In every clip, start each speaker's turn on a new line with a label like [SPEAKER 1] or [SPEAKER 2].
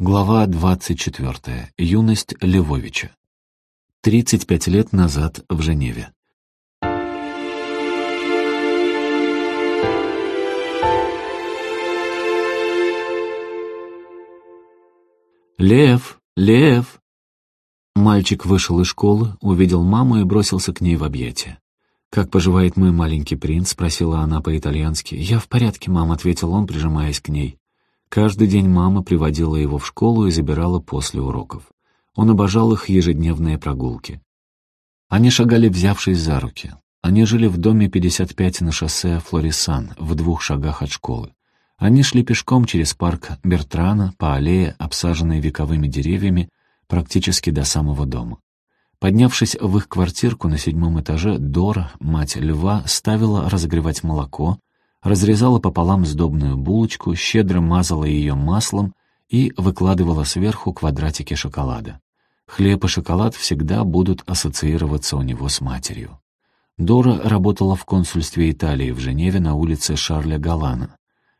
[SPEAKER 1] Глава 24. Юность Львовича. 35 лет назад в Женеве. «Лев! Лев!» Мальчик вышел из школы, увидел маму и бросился к ней в объятия. «Как поживает мой маленький принц?» — спросила она по-итальянски. «Я в порядке, мам», — ответил он, прижимаясь к ней. Каждый день мама приводила его в школу и забирала после уроков. Он обожал их ежедневные прогулки. Они шагали, взявшись за руки. Они жили в доме 55 на шоссе Флорисан, в двух шагах от школы. Они шли пешком через парк Бертрана по аллее, обсаженной вековыми деревьями, практически до самого дома. Поднявшись в их квартирку на седьмом этаже, Дора, мать льва, ставила разогревать молоко, разрезала пополам сдобную булочку, щедро мазала ее маслом и выкладывала сверху квадратики шоколада. Хлеб и шоколад всегда будут ассоциироваться у него с матерью. Дора работала в консульстве Италии в Женеве на улице Шарля Галана.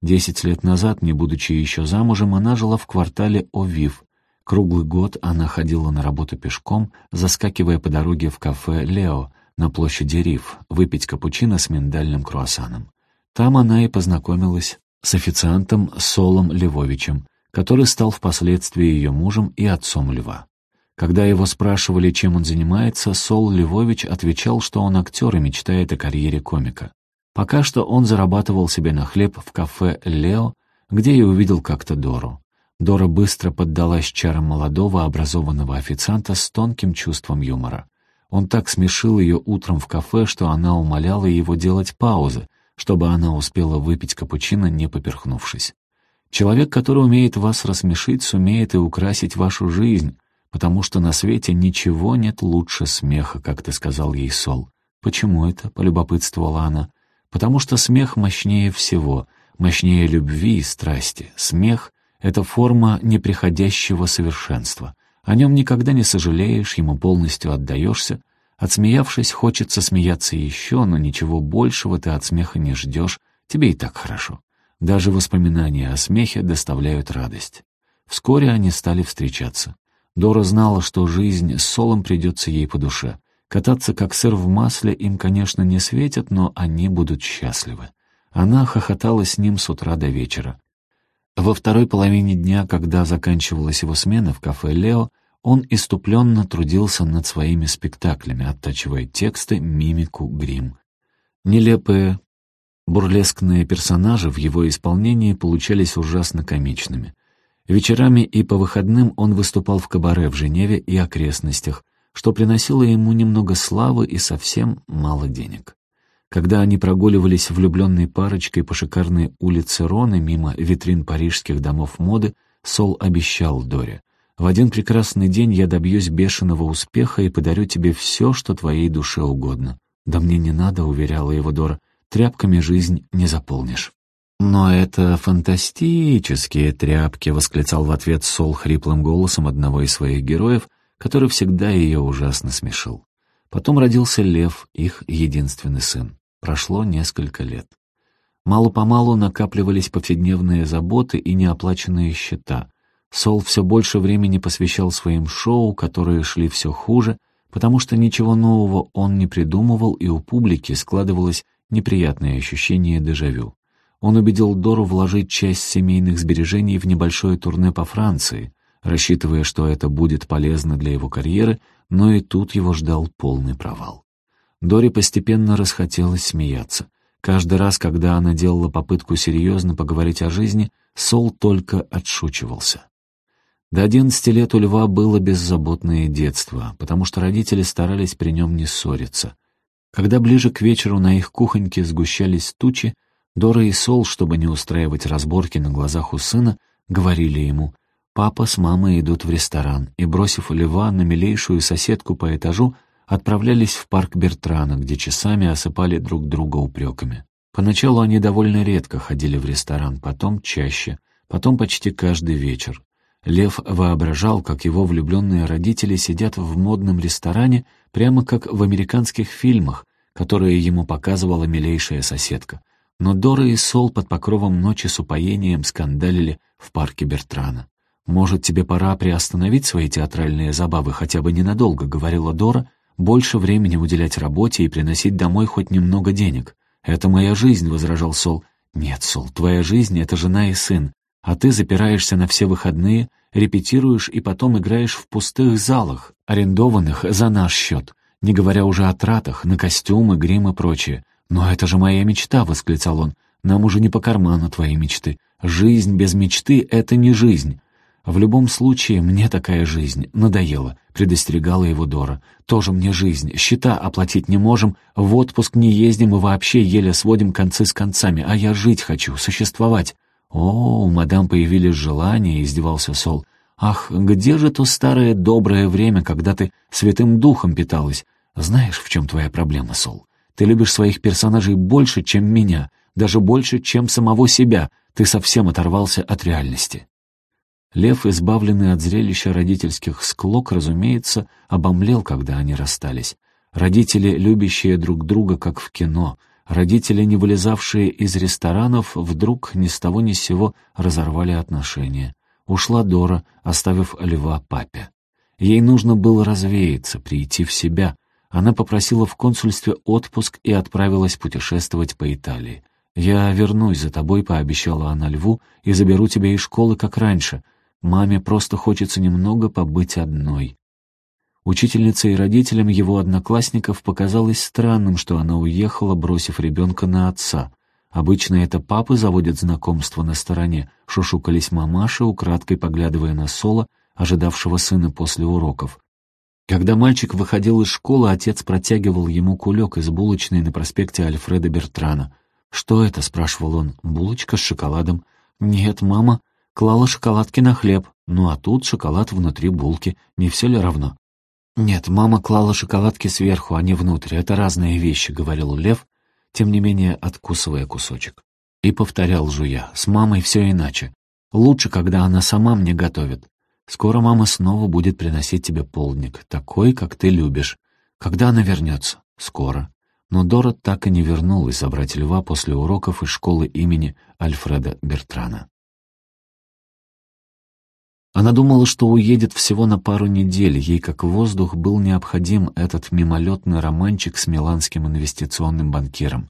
[SPEAKER 1] Десять лет назад, не будучи еще замужем, она жила в квартале Овив. Круглый год она ходила на работу пешком, заскакивая по дороге в кафе «Лео» на площади Риф, выпить капучино с миндальным круассаном. Там она и познакомилась с официантом Солом Львовичем, который стал впоследствии ее мужем и отцом Льва. Когда его спрашивали, чем он занимается, Сол Львович отвечал, что он актер и мечтает о карьере комика. Пока что он зарабатывал себе на хлеб в кафе «Лео», где и увидел как-то Дору. Дора быстро поддалась чарам молодого образованного официанта с тонким чувством юмора. Он так смешил ее утром в кафе, что она умоляла его делать паузы, чтобы она успела выпить капучино, не поперхнувшись. Человек, который умеет вас рассмешить, сумеет и украсить вашу жизнь, потому что на свете ничего нет лучше смеха, как ты сказал ей, Сол. Почему это? — полюбопытствовала она. Потому что смех мощнее всего, мощнее любви и страсти. Смех — это форма неприходящего совершенства. О нем никогда не сожалеешь, ему полностью отдаешься, Отсмеявшись, хочется смеяться еще, но ничего большего ты от смеха не ждешь, тебе и так хорошо. Даже воспоминания о смехе доставляют радость. Вскоре они стали встречаться. Дора знала, что жизнь с Солом придется ей по душе. Кататься как сыр в масле им, конечно, не светят, но они будут счастливы. Она хохотала с ним с утра до вечера. Во второй половине дня, когда заканчивалась его смена в кафе «Лео», он иступленно трудился над своими спектаклями, оттачивая тексты, мимику, грим. Нелепые, бурлескные персонажи в его исполнении получались ужасно комичными. Вечерами и по выходным он выступал в кабаре в Женеве и окрестностях, что приносило ему немного славы и совсем мало денег. Когда они прогуливались влюбленной парочкой по шикарной улице Роны мимо витрин парижских домов моды, Сол обещал Доре — в один прекрасный день я добьюсь бешеного успеха и подарю тебе все, что твоей душе угодно. Да мне не надо, уверяла его Дора, тряпками жизнь не заполнишь. «Но это фантастические тряпки», — восклицал в ответ Сол хриплым голосом одного из своих героев, который всегда ее ужасно смешил. Потом родился Лев, их единственный сын. Прошло несколько лет. Мало-помалу накапливались повседневные заботы и неоплаченные счета. Сол все больше времени посвящал своим шоу, которые шли все хуже, потому что ничего нового он не придумывал, и у публики складывалось неприятное ощущение дежавю. Он убедил Дору вложить часть семейных сбережений в небольшое турне по Франции, рассчитывая, что это будет полезно для его карьеры, но и тут его ждал полный провал. Доре постепенно расхотелось смеяться. Каждый раз, когда она делала попытку серьезно поговорить о жизни, Сол только отшучивался. До одиннадцати лет у Льва было беззаботное детство, потому что родители старались при нем не ссориться. Когда ближе к вечеру на их кухоньке сгущались тучи, Дора и Сол, чтобы не устраивать разборки на глазах у сына, говорили ему «Папа с мамой идут в ресторан», и, бросив Льва на милейшую соседку по этажу, отправлялись в парк Бертрана, где часами осыпали друг друга упреками. Поначалу они довольно редко ходили в ресторан, потом чаще, потом почти каждый вечер. Лев воображал, как его влюбленные родители сидят в модном ресторане, прямо как в американских фильмах, которые ему показывала милейшая соседка. Но Дора и Сол под покровом ночи с упоением скандалили в парке Бертрана. «Может, тебе пора приостановить свои театральные забавы хотя бы ненадолго», — говорила Дора, «больше времени уделять работе и приносить домой хоть немного денег». «Это моя жизнь», — возражал Сол. «Нет, Сол, твоя жизнь — это жена и сын, а ты запираешься на все выходные, репетируешь и потом играешь в пустых залах, арендованных за наш счет, не говоря уже о тратах на костюмы, грим и прочее. «Но это же моя мечта», — восклицал он. «Нам уже не по карману твои мечты. Жизнь без мечты — это не жизнь. В любом случае, мне такая жизнь надоела», — предостерегала его Дора. «Тоже мне жизнь. Счета оплатить не можем, в отпуск не ездим и вообще еле сводим концы с концами. А я жить хочу, существовать». «О, у мадам появились желания», — издевался Сол. «Ах, где же то старое доброе время, когда ты святым духом питалась? Знаешь, в чем твоя проблема, Сол? Ты любишь своих персонажей больше, чем меня, даже больше, чем самого себя. Ты совсем оторвался от реальности». Лев, избавленный от зрелища родительских склок, разумеется, обомлел, когда они расстались. Родители, любящие друг друга, как в кино. Родители, не вылезавшие из ресторанов, вдруг ни с того ни с сего разорвали отношения. Ушла Дора, оставив льва папе. Ей нужно было развеяться, прийти в себя, она попросила в консульстве отпуск и отправилась путешествовать по Италии. «Я вернусь за тобой», — пообещала она льву, «и заберу тебя из школы, как раньше. Маме просто хочется немного побыть одной». Учительнице и родителям его одноклассников показалось странным, что она уехала, бросив ребенка на отца. Обычно это папы заводят знакомство на стороне, шушукались мамаши, украдкой поглядывая на Соло, ожидавшего сына после уроков. Когда мальчик выходил из школы, отец протягивал ему кулек из булочной на проспекте Альфреда Бертрана. «Что это?» — спрашивал он. «Булочка с шоколадом». «Нет, мама клала шоколадки на хлеб. Ну а тут шоколад внутри булки. Не все ли равно?» «Нет, мама клала шоколадки сверху, а не внутрь. Это разные вещи», — говорил Лев, тем не менее откусывая кусочек. И повторял жуя. «С мамой все иначе. Лучше, когда она сама мне готовит. Скоро мама снова будет приносить тебе полдник, такой, как ты любишь. Когда она вернется? Скоро. Но Дора так и не вернулась забрать льва после уроков из школы имени Альфреда Бертрана. Она думала, что уедет всего на пару недель, ей как воздух был необходим этот мимолетный романчик с миланским инвестиционным банкиром.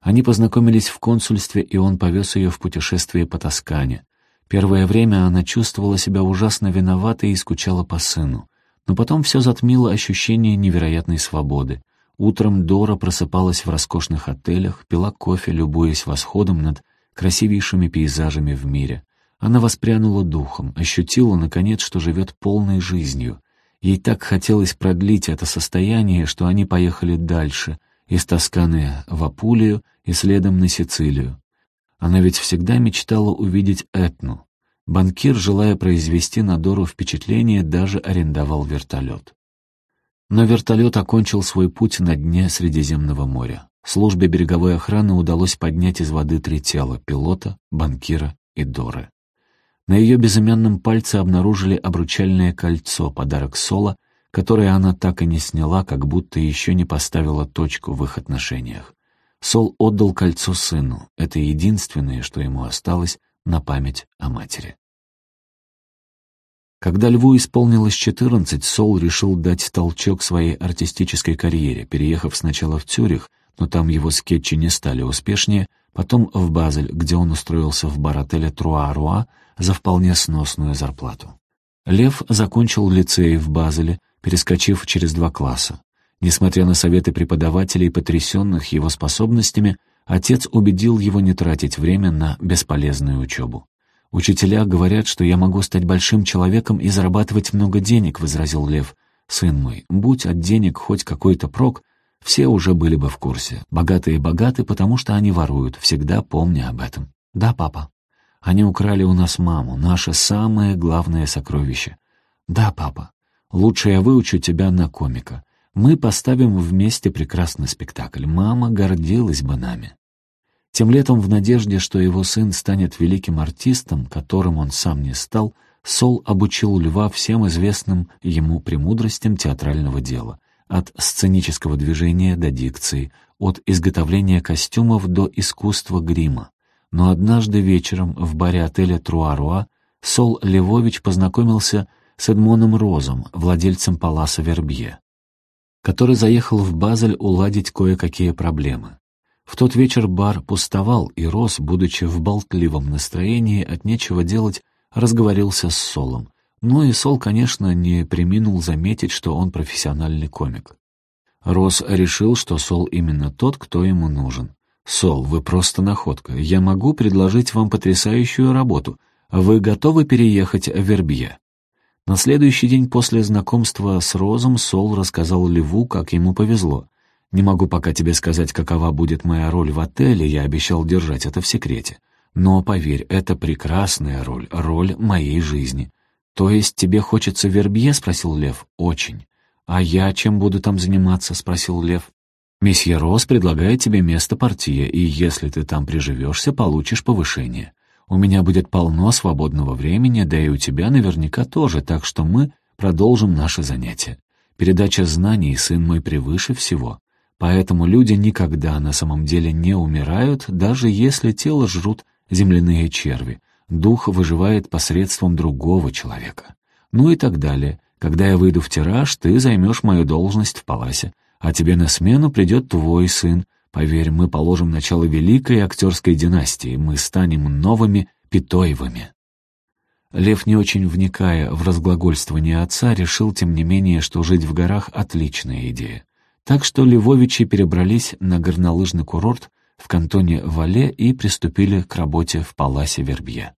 [SPEAKER 1] Они познакомились в консульстве, и он повез ее в путешествие по Тоскане. Первое время она чувствовала себя ужасно виноватой и скучала по сыну. Но потом все затмило ощущение невероятной свободы. Утром Дора просыпалась в роскошных отелях, пила кофе, любуясь восходом над красивейшими пейзажами в мире. Она воспрянула духом, ощутила, наконец, что живет полной жизнью. Ей так хотелось продлить это состояние, что они поехали дальше, из Тосканы в Апулию и следом на Сицилию. Она ведь всегда мечтала увидеть Этну. Банкир, желая произвести на Дору впечатление, даже арендовал вертолет. Но вертолет окончил свой путь на дне Средиземного моря. Службе береговой охраны удалось поднять из воды три тела — пилота, банкира и Доры. На ее безымянном пальце обнаружили обручальное кольцо, подарок Соло, которое она так и не сняла, как будто еще не поставила точку в их отношениях. Сол отдал кольцо сыну. Это единственное, что ему осталось на память о матери. Когда Льву исполнилось 14, Сол решил дать толчок своей артистической карьере, переехав сначала в Цюрих, но там его скетчи не стали успешнее, потом в Базель, где он устроился в бар отеля Труа-Руа за вполне сносную зарплату. Лев закончил лицей в Базеле, перескочив через два класса. Несмотря на советы преподавателей, потрясенных его способностями, отец убедил его не тратить время на бесполезную учебу. «Учителя говорят, что я могу стать большим человеком и зарабатывать много денег», — возразил Лев. «Сын мой, будь от денег хоть какой-то прок, все уже были бы в курсе. Богатые богаты, потому что они воруют, всегда помня об этом». «Да, папа». «Они украли у нас маму, наше самое главное сокровище». «Да, папа. Лучше я выучу тебя на комика. Мы поставим вместе прекрасный спектакль. Мама гордилась бы нами. Тем летом, в надежде, что его сын станет великим артистом, которым он сам не стал, Сол обучил Льва всем известным ему премудростям театрального дела, от сценического движения до дикции, от изготовления костюмов до искусства грима. Но однажды вечером в баре отеля Труаруа Сол Левович познакомился с Эдмоном Розом, владельцем Паласа Вербье, который заехал в Базель уладить кое-какие проблемы. В тот вечер бар пустовал, и Рос, будучи в болтливом настроении, от нечего делать, разговорился с Солом. Ну и Сол, конечно, не приминул заметить, что он профессиональный комик. Рос решил, что Сол именно тот, кто ему нужен. «Сол, вы просто находка. Я могу предложить вам потрясающую работу. Вы готовы переехать в Вербье?» На следующий день после знакомства с Розом Сол рассказал Леву, как ему повезло. «Не могу пока тебе сказать, какова будет моя роль в отеле, я обещал держать это в секрете. Но, поверь, это прекрасная роль, роль моей жизни». «То есть тебе хочется Вербье?» — спросил Лев. «Очень». «А я чем буду там заниматься?» — спросил Лев. «Месье Рос предлагает тебе место портье, и если ты там приживешься, получишь повышение. У меня будет полно свободного времени, да и у тебя наверняка тоже, так что мы продолжим наше занятие. Передача знаний, сын мой, превыше всего. Поэтому люди никогда на самом деле не умирают, даже если тело жрут земляные черви. Дух выживает посредством другого человека. Ну и так далее. Когда я выйду в тираж, ты займешь мою должность в паласе, а тебе на смену придет твой сын, Поверь, мы положим начало великой актерской династии, мы станем новыми Питоевыми. Лев, не очень вникая в разглагольствование отца, решил, тем не менее, что жить в горах — отличная идея. Так что Львовичи перебрались на горнолыжный курорт в кантоне Вале и приступили к работе в Паласе Вербье.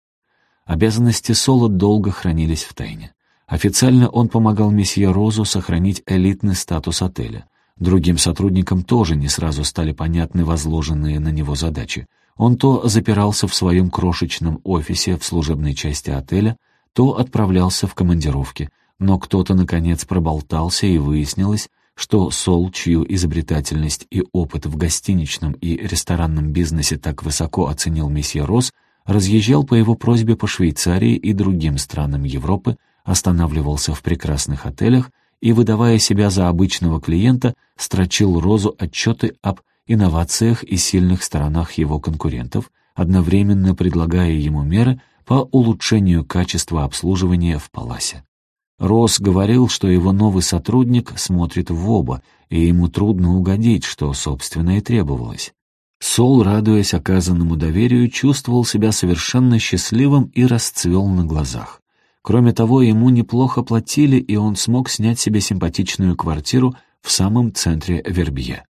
[SPEAKER 1] Обязанности Соло долго хранились в тайне. Официально он помогал месье Розу сохранить элитный статус отеля. Другим сотрудникам тоже не сразу стали понятны возложенные на него задачи. Он то запирался в своем крошечном офисе в служебной части отеля, то отправлялся в командировки. Но кто-то, наконец, проболтался, и выяснилось, что Сол, чью изобретательность и опыт в гостиничном и ресторанном бизнесе так высоко оценил месье Росс, разъезжал по его просьбе по Швейцарии и другим странам Европы, останавливался в прекрасных отелях и, выдавая себя за обычного клиента, строчил Розу отчеты об инновациях и сильных сторонах его конкурентов, одновременно предлагая ему меры по улучшению качества обслуживания в Паласе. Росс говорил, что его новый сотрудник смотрит в оба, и ему трудно угодить, что, собственно, и требовалось. Сол, радуясь оказанному доверию, чувствовал себя совершенно счастливым и расцвел на глазах. Кроме того, ему неплохо платили, и он смог снять себе симпатичную квартиру в самом центре Вербье.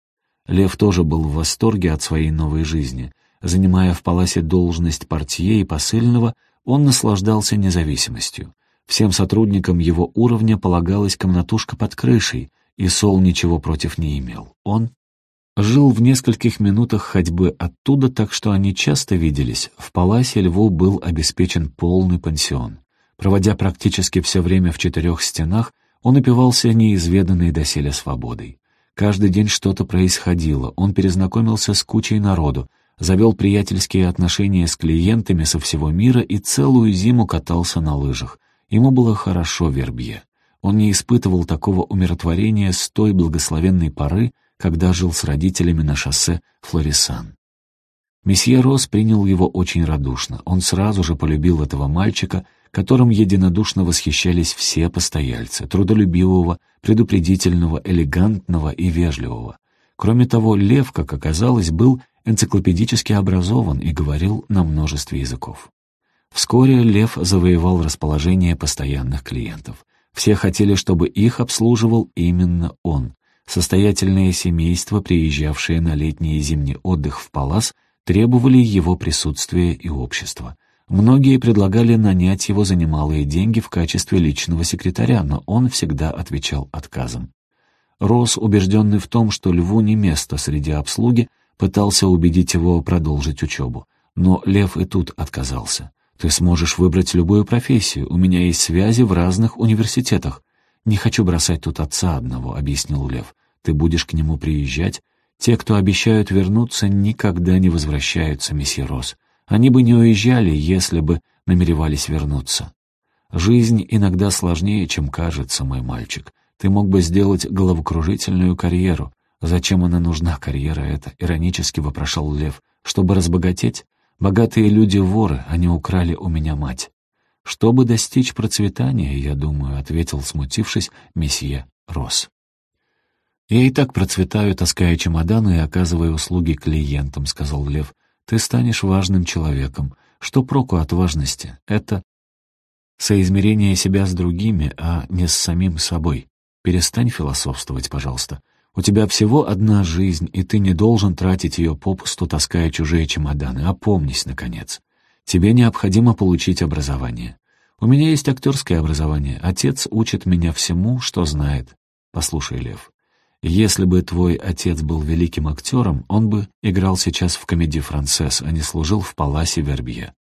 [SPEAKER 1] Лев тоже был в восторге от своей новой жизни. Занимая в Паласе должность портье и посыльного, он наслаждался независимостью. Всем сотрудникам его уровня полагалась комнатушка под крышей, и Сол ничего против не имел. Он жил в нескольких минутах ходьбы оттуда, так что они часто виделись. В Паласе Льву был обеспечен полный пансион. Проводя практически все время в четырех стенах, он упивался неизведанной доселе свободой. Каждый день что-то происходило, он перезнакомился с кучей народу, завел приятельские отношения с клиентами со всего мира и целую зиму катался на лыжах. Ему было хорошо в Вербье. Он не испытывал такого умиротворения с той благословенной поры, когда жил с родителями на шоссе Флорисан. Месье Рос принял его очень радушно. Он сразу же полюбил этого мальчика которым единодушно восхищались все постояльцы, трудолюбивого, предупредительного, элегантного и вежливого. Кроме того, Лев, как оказалось, был энциклопедически образован и говорил на множестве языков. Вскоре Лев завоевал расположение постоянных клиентов. Все хотели, чтобы их обслуживал именно он. Состоятельные семейства, приезжавшие на летний и зимний отдых в Палас, требовали его присутствия и общества. Многие предлагали нанять его за немалые деньги в качестве личного секретаря, но он всегда отвечал отказом. Росс, убежденный в том, что Льву не место среди обслуги, пытался убедить его продолжить учебу. Но Лев и тут отказался. «Ты сможешь выбрать любую профессию, у меня есть связи в разных университетах». «Не хочу бросать тут отца одного», — объяснил Лев. «Ты будешь к нему приезжать? Те, кто обещают вернуться, никогда не возвращаются, месье Росс. Они бы не уезжали, если бы намеревались вернуться. Жизнь иногда сложнее, чем кажется, мой мальчик. Ты мог бы сделать головокружительную карьеру. Зачем она нужна, карьера эта? Иронически вопрошал Лев. Чтобы разбогатеть? Богатые люди воры, они украли у меня мать. «Чтобы достичь процветания, я думаю», — ответил, смутившись, месье Росс. «Я и так процветаю, таская чемоданы и оказывая услуги клиентам», — сказал Лев. «Ты станешь важным человеком. Что проку от важности? Это соизмерение себя с другими, а не с самим собой. Перестань философствовать, пожалуйста. У тебя всего одна жизнь, и ты не должен тратить ее попусту, таская чужие чемоданы. Опомнись, наконец. Тебе необходимо получить образование. У меня есть актерское образование. Отец учит меня всему, что знает. Послушай, Лев, если бы твой отец был великим актером, он бы играл сейчас в комедии «Францесс», а не служил в паласе Вербье.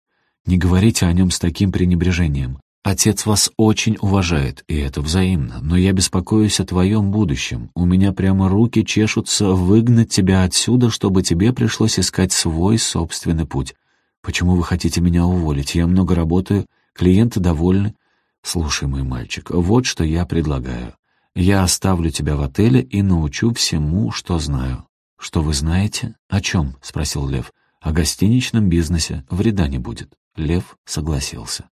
[SPEAKER 1] Не говорите о нем с таким пренебрежением. Отец вас очень уважает, и это взаимно, но я беспокоюсь о твоем будущем. У меня прямо руки чешутся выгнать тебя отсюда, чтобы тебе пришлось искать свой собственный путь. Почему вы хотите меня уволить? Я много работаю, клиенты довольны. Слушай, мой мальчик, вот что я предлагаю. Я оставлю тебя в отеле и научу всему, что знаю. Что вы знаете? О чем? — спросил Лев. О гостиничном бизнесе. Вреда не будет. Лев согласился.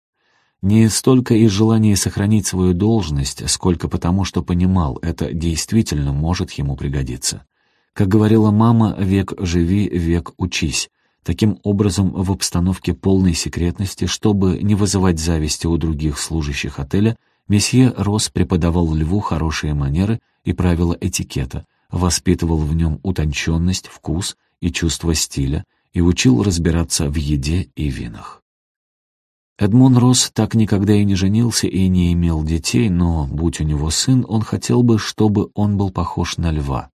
[SPEAKER 1] Не столько из желания сохранить свою должность, сколько потому, что понимал, это действительно может ему пригодиться. Как говорила мама, век живи, век учись. Таким образом, в обстановке полной секретности, чтобы не вызывать зависти у других служащих отеля, месье Росс преподавал Льву хорошие манеры и правила этикета, воспитывал в нем утонченность, вкус и чувство стиля и учил разбираться в еде и винах. Эдмон Росс так никогда и не женился и не имел детей, но, будь у него сын, он хотел бы, чтобы он был похож на льва.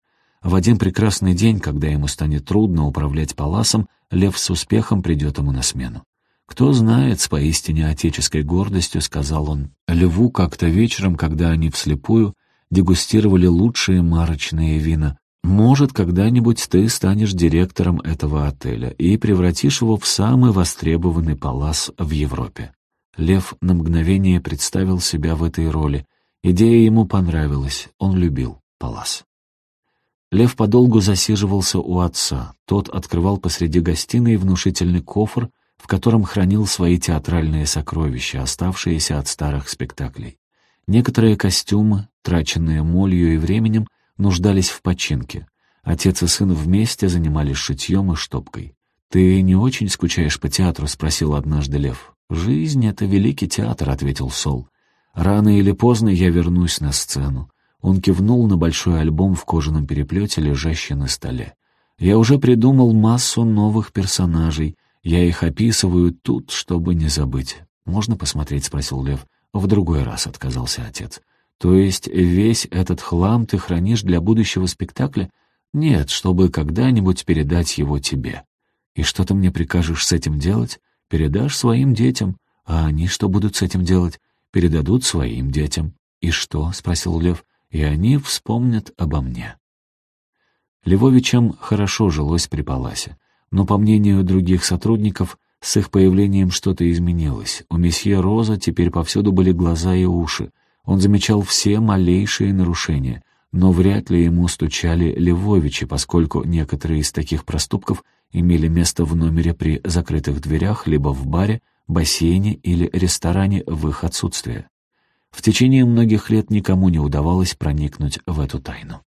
[SPEAKER 1] В один прекрасный день, когда ему станет трудно управлять паласом, лев с успехом придет ему на смену. «Кто знает, с поистине отеческой гордостью», — сказал он, льву как-то вечером, когда они вслепую дегустировали лучшие марочные вина, может, когда-нибудь ты станешь директором этого отеля и превратишь его в самый востребованный палас в Европе. Лев на мгновение представил себя в этой роли. Идея ему понравилась, он любил палас. Лев подолгу засиживался у отца. Тот открывал посреди гостиной внушительный кофр, в котором хранил свои театральные сокровища, оставшиеся от старых спектаклей. Некоторые костюмы, траченные молью и временем, нуждались в починке. Отец и сын вместе занимались шитьем и штопкой. «Ты не очень скучаешь по театру?» — спросил однажды Лев. «Жизнь — это великий театр», — ответил Сол. «Рано или поздно я вернусь на сцену». Он кивнул на большой альбом в кожаном переплете, лежащий на столе. «Я уже придумал массу новых персонажей. Я их описываю тут, чтобы не забыть». «Можно посмотреть?» — спросил Лев. «В другой раз», — отказался отец. То есть весь этот хлам ты хранишь для будущего спектакля? Нет, чтобы когда-нибудь передать его тебе. И что ты мне прикажешь с этим делать? Передашь своим детям. А они что будут с этим делать? Передадут своим детям. И что? — спросил Лев. И они вспомнят обо мне. Львовичам хорошо жилось при Паласе. Но, по мнению других сотрудников, с их появлением что-то изменилось. У месье Роза теперь повсюду были глаза и уши. Он замечал все малейшие нарушения, но вряд ли ему стучали Левовичи, поскольку некоторые из таких проступков имели место в номере при закрытых дверях, либо в баре, бассейне или ресторане в их отсутствие. В течение многих лет никому не удавалось проникнуть в эту тайну.